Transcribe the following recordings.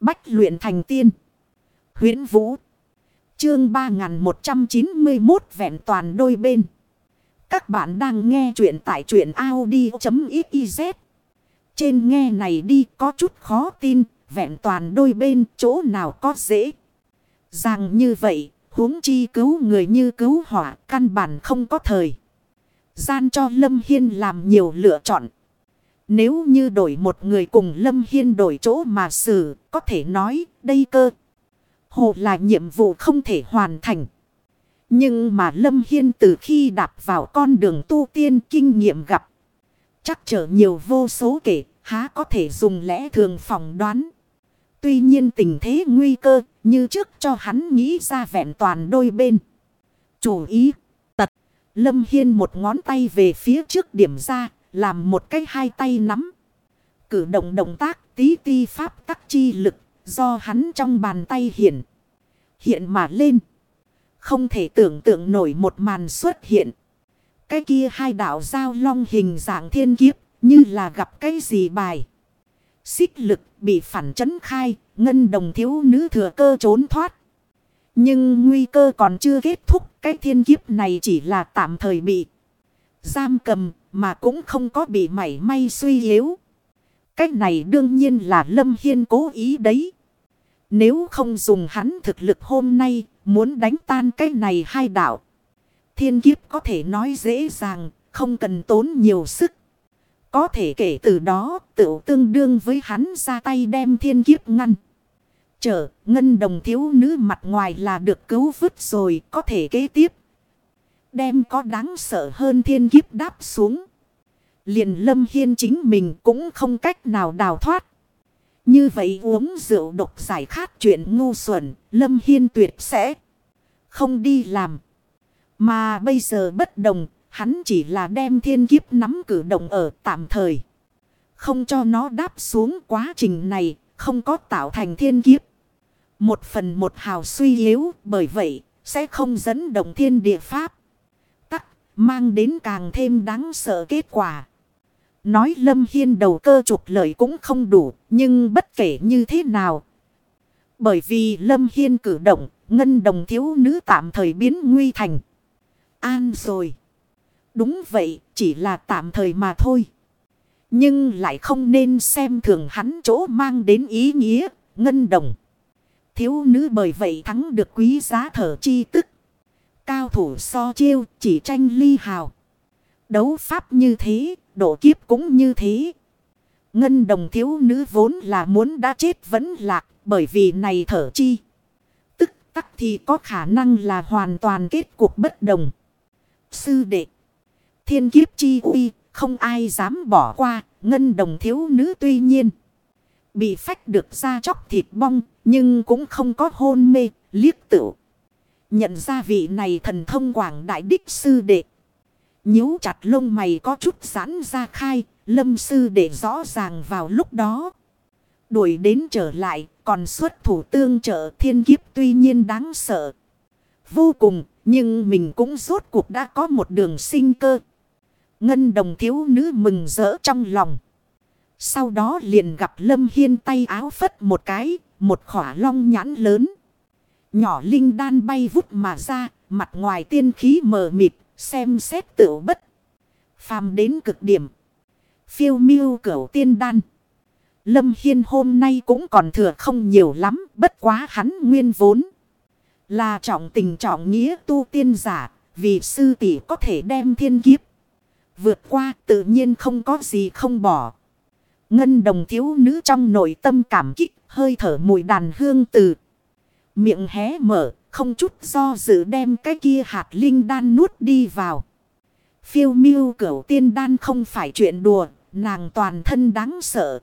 Bách luyện thành tiên. huyễn Vũ. Chương 3191 vẹn toàn đôi bên. Các bạn đang nghe truyện tại truyện Audi.xyz. Trên nghe này đi có chút khó tin. Vẹn toàn đôi bên chỗ nào có dễ. Rằng như vậy, huống chi cứu người như cứu hỏa căn bản không có thời. Gian cho Lâm Hiên làm nhiều lựa chọn. Nếu như đổi một người cùng Lâm Hiên đổi chỗ mà xử, có thể nói đây cơ. Hồ là nhiệm vụ không thể hoàn thành. Nhưng mà Lâm Hiên từ khi đạp vào con đường tu tiên kinh nghiệm gặp. Chắc trở nhiều vô số kể, há có thể dùng lẽ thường phỏng đoán. Tuy nhiên tình thế nguy cơ, như trước cho hắn nghĩ ra vẹn toàn đôi bên. Chủ ý, tật, Lâm Hiên một ngón tay về phía trước điểm ra, làm một cái hai tay nắm. Cử động động tác tí ti pháp tắc chi lực do hắn trong bàn tay hiện. Hiện mà lên. Không thể tưởng tượng nổi một màn xuất hiện. Cái kia hai đạo giao long hình dạng thiên kiếp như là gặp cái gì bài. Xích lực bị phản chấn khai, ngân đồng thiếu nữ thừa cơ trốn thoát. Nhưng nguy cơ còn chưa kết thúc, cái thiên kiếp này chỉ là tạm thời bị giam cầm mà cũng không có bị mảy may suy yếu. Cách này đương nhiên là Lâm Hiên cố ý đấy. Nếu không dùng hắn thực lực hôm nay, muốn đánh tan cái này hai đạo. Thiên kiếp có thể nói dễ dàng, không cần tốn nhiều sức. Có thể kể từ đó, tự tương đương với hắn ra tay đem thiên kiếp ngăn. Chờ, ngân đồng thiếu nữ mặt ngoài là được cứu vứt rồi, có thể kế tiếp. Đem có đáng sợ hơn thiên kiếp đáp xuống. Liền lâm hiên chính mình cũng không cách nào đào thoát. Như vậy uống rượu độc giải khát chuyện ngu xuẩn, lâm hiên tuyệt sẽ không đi làm. Mà bây giờ bất đồng, hắn chỉ là đem thiên kiếp nắm cử động ở tạm thời. Không cho nó đáp xuống quá trình này, không có tạo thành thiên kiếp. Một phần một hào suy yếu, bởi vậy, sẽ không dẫn động thiên địa pháp mang đến càng thêm đáng sợ kết quả. Nói Lâm Hiên đầu cơ trục lợi cũng không đủ, nhưng bất kể như thế nào. Bởi vì Lâm Hiên cử động, ngân đồng thiếu nữ tạm thời biến nguy thành. An rồi. Đúng vậy, chỉ là tạm thời mà thôi. Nhưng lại không nên xem thường hắn chỗ mang đến ý nghĩa, ngân đồng. Thiếu nữ bởi vậy thắng được quý giá thở chi tức. Cao thủ so chiêu chỉ tranh ly hào. Đấu pháp như thế, độ kiếp cũng như thế. Ngân đồng thiếu nữ vốn là muốn đã chết vẫn lạc bởi vì này thở chi. Tức tắc thì có khả năng là hoàn toàn kết cuộc bất đồng. Sư đệ. Thiên kiếp chi uy không ai dám bỏ qua. Ngân đồng thiếu nữ tuy nhiên. Bị phách được ra chóc thịt bong. Nhưng cũng không có hôn mê. Liếc tửu Nhận ra vị này thần thông quảng đại đích sư đệ. nhíu chặt lông mày có chút giãn ra khai. Lâm sư đệ rõ ràng vào lúc đó. Đuổi đến trở lại. Còn xuất thủ tương trợ thiên kiếp tuy nhiên đáng sợ. Vô cùng. Nhưng mình cũng rốt cuộc đã có một đường sinh cơ. Ngân đồng thiếu nữ mừng rỡ trong lòng. Sau đó liền gặp Lâm Hiên tay áo phất một cái. Một khỏa long nhãn lớn. Nhỏ linh đan bay vút mà ra, mặt ngoài tiên khí mờ mịt, xem xét tựu bất. Phàm đến cực điểm. Phiêu miêu cửu tiên đan. Lâm Hiên hôm nay cũng còn thừa không nhiều lắm, bất quá hắn nguyên vốn. Là trọng tình trọng nghĩa tu tiên giả, vì sư tỷ có thể đem thiên kiếp. Vượt qua tự nhiên không có gì không bỏ. Ngân đồng thiếu nữ trong nội tâm cảm kích, hơi thở mùi đàn hương từ. Miệng hé mở, không chút do dự đem cái kia hạt linh đan nuốt đi vào. Phiêu miêu cửu tiên đan không phải chuyện đùa, nàng toàn thân đáng sợ.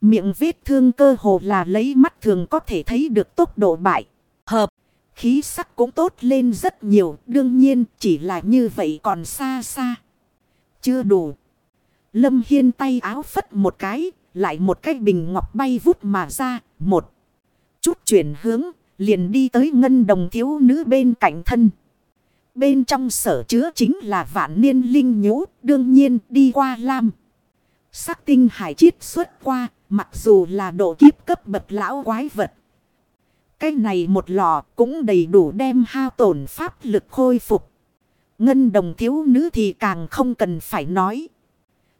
Miệng vết thương cơ hồ là lấy mắt thường có thể thấy được tốc độ bại. Hợp, khí sắc cũng tốt lên rất nhiều, đương nhiên chỉ là như vậy còn xa xa. Chưa đủ. Lâm Hiên tay áo phất một cái, lại một cái bình ngọc bay vút mà ra, một chút chuyển hướng, liền đi tới ngân đồng thiếu nữ bên cạnh thân. Bên trong sở chứa chính là vạn niên linh nhũ, đương nhiên đi qua lam. Sắc tinh hải chiết xuất qua, Mặc dù là độ kiếp cấp bậc lão quái vật. Cái này một lò cũng đầy đủ đem hao tổn pháp lực khôi phục. Ngân đồng thiếu nữ thì càng không cần phải nói.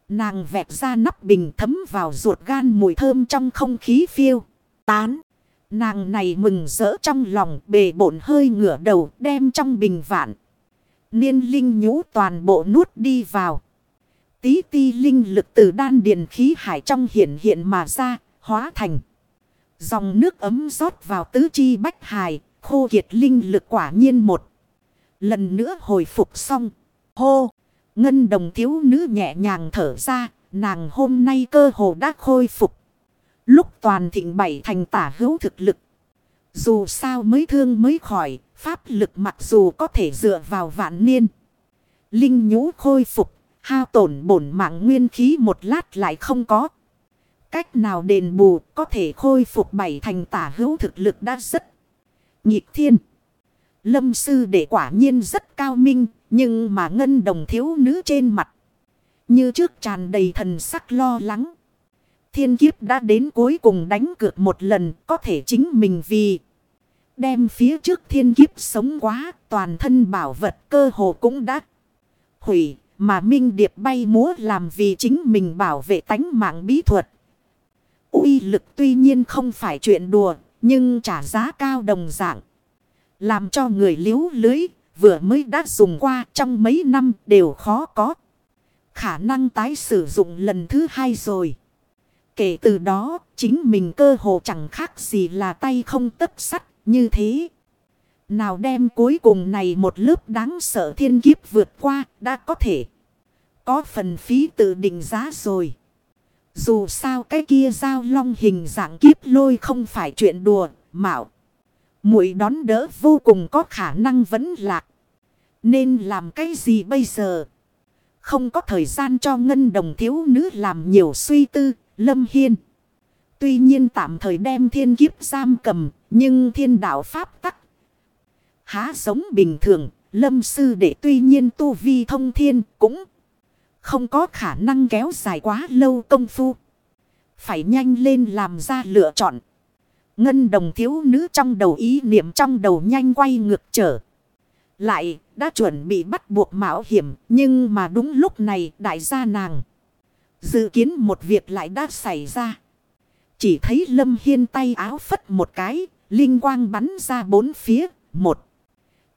Nàng vẹt ra nắp bình thấm vào ruột gan mùi thơm trong không khí phiêu. Tán. Nàng này mừng rỡ trong lòng bề bổn hơi ngửa đầu đem trong bình vạn. Niên linh nhũ toàn bộ nuốt đi vào. Tí ti linh lực từ đan điền khí hải trong hiện hiện mà ra, hóa thành. Dòng nước ấm rót vào tứ chi bách hài, khô kiệt linh lực quả nhiên một. Lần nữa hồi phục xong. Hô! Ngân đồng thiếu nữ nhẹ nhàng thở ra, nàng hôm nay cơ hồ đã khôi phục. Lúc toàn thịnh bảy thành tả hữu thực lực. Dù sao mới thương mới khỏi, pháp lực mặc dù có thể dựa vào vạn niên. Linh nhũ khôi phục, hao tổn bổn mạng nguyên khí một lát lại không có. Cách nào đền bù có thể khôi phục bảy thành tả hữu thực lực đã rất nhịp thiên. Lâm sư đệ quả nhiên rất cao minh, nhưng mà ngân đồng thiếu nữ trên mặt. Như trước tràn đầy thần sắc lo lắng. Thiên kiếp đã đến cuối cùng đánh cược một lần, có thể chính mình vì. Đem phía trước thiên kiếp sống quá, toàn thân bảo vật cơ hồ cũng đã hủy, mà Minh Điệp bay múa làm vì chính mình bảo vệ tánh mạng bí thuật. uy lực tuy nhiên không phải chuyện đùa, nhưng trả giá cao đồng dạng. Làm cho người liếu lưới, vừa mới đã dùng qua trong mấy năm đều khó có. Khả năng tái sử dụng lần thứ hai rồi. Kể từ đó, chính mình cơ hồ chẳng khác gì là tay không tấp sắt như thế. Nào đem cuối cùng này một lớp đáng sợ thiên kiếp vượt qua đã có thể. Có phần phí tự định giá rồi. Dù sao cái kia giao long hình dạng kiếp lôi không phải chuyện đùa, mạo. Mũi đón đỡ vô cùng có khả năng vẫn lạc. Nên làm cái gì bây giờ? Không có thời gian cho ngân đồng thiếu nữ làm nhiều suy tư, lâm hiên. Tuy nhiên tạm thời đem thiên kiếp giam cầm, nhưng thiên đạo pháp tắc. Há giống bình thường, lâm sư để tuy nhiên tu vi thông thiên cũng không có khả năng kéo dài quá lâu công phu. Phải nhanh lên làm ra lựa chọn. Ngân đồng thiếu nữ trong đầu ý niệm trong đầu nhanh quay ngược trở. Lại đã chuẩn bị bắt buộc mạo hiểm nhưng mà đúng lúc này đại gia nàng. Dự kiến một việc lại đã xảy ra. Chỉ thấy Lâm Hiên tay áo phất một cái, linh quang bắn ra bốn phía, một.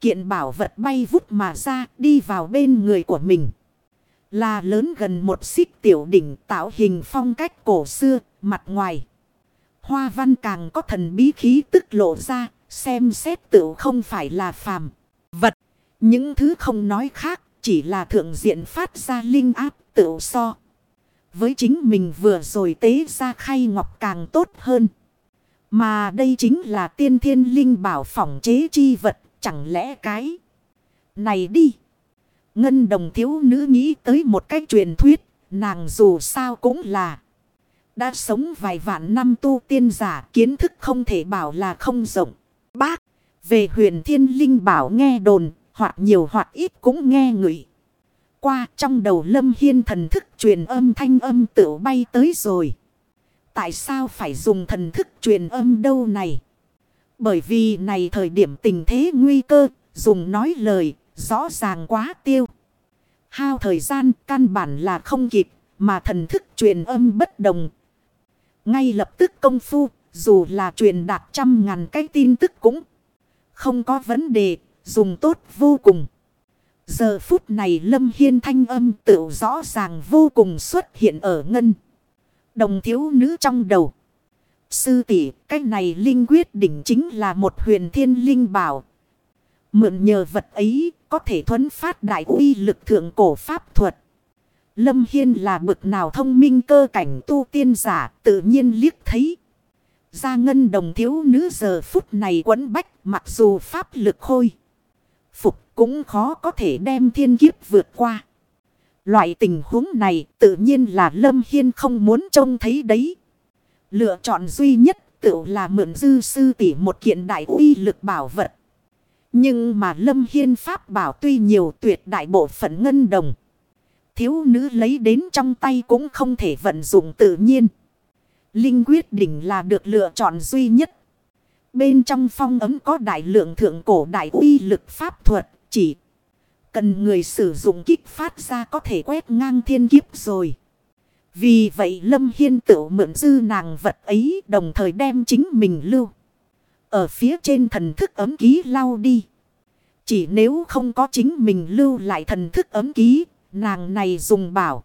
Kiện bảo vật bay vút mà ra đi vào bên người của mình. Là lớn gần một xích tiểu đỉnh tạo hình phong cách cổ xưa, mặt ngoài. Hoa văn càng có thần bí khí tức lộ ra, xem xét tự không phải là phàm. Vật, những thứ không nói khác, chỉ là thượng diện phát ra linh áp tự so. Với chính mình vừa rồi tế ra khay ngọc càng tốt hơn. Mà đây chính là tiên thiên linh bảo phỏng chế chi vật, chẳng lẽ cái này đi. Ngân đồng thiếu nữ nghĩ tới một cách truyền thuyết, nàng dù sao cũng là đã sống vài vạn năm tu tiên giả kiến thức không thể bảo là không rộng. Bác, về huyền thiên linh bảo nghe đồn, hoặc nhiều hoặc ít cũng nghe ngửi. Qua trong đầu lâm hiên thần thức truyền âm thanh âm tự bay tới rồi. Tại sao phải dùng thần thức truyền âm đâu này? Bởi vì này thời điểm tình thế nguy cơ, dùng nói lời, rõ ràng quá tiêu. Hao thời gian căn bản là không kịp, mà thần thức truyền âm bất đồng, ngay lập tức công phu, dù là truyền đạt trăm ngàn cái tin tức cũng không có vấn đề, dùng tốt vô cùng. Giờ phút này Lâm Hiên thanh âm tự rõ ràng vô cùng xuất hiện ở ngân. Đồng thiếu nữ trong đầu. Sư tỷ, cái này linh quyết đỉnh chính là một huyền thiên linh bảo. Mượn nhờ vật ấy, có thể thuấn phát đại uy lực thượng cổ pháp thuật. Lâm Hiên là bực nào thông minh cơ cảnh tu tiên giả, tự nhiên liếc thấy. Gia ngân đồng thiếu nữ giờ phút này quấn bách, mặc dù pháp lực khôi. Phục cũng khó có thể đem thiên kiếp vượt qua. Loại tình huống này tự nhiên là Lâm Hiên không muốn trông thấy đấy. Lựa chọn duy nhất tự là mượn dư sư tỷ một kiện đại uy lực bảo vật. Nhưng mà Lâm Hiên pháp bảo tuy nhiều tuyệt đại bộ phận ngân đồng thiếu nữ lấy đến trong tay cũng không thể vận dụng tự nhiên. Linh quyết đỉnh là được lựa chọn duy nhất. Bên trong phong ấm có đại lượng thượng cổ đại uy lực pháp thuật chỉ. Cần người sử dụng kích phát ra có thể quét ngang thiên kiếp rồi. Vì vậy Lâm Hiên tự mượn dư nàng vật ấy đồng thời đem chính mình lưu. Ở phía trên thần thức ấm ký lau đi. Chỉ nếu không có chính mình lưu lại thần thức ấm ký, nàng này dùng bảo.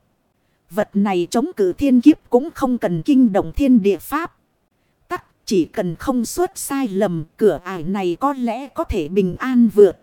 Vật này chống cử thiên kiếp cũng không cần kinh động thiên địa pháp. Tắc chỉ cần không xuất sai lầm cửa ải này có lẽ có thể bình an vượt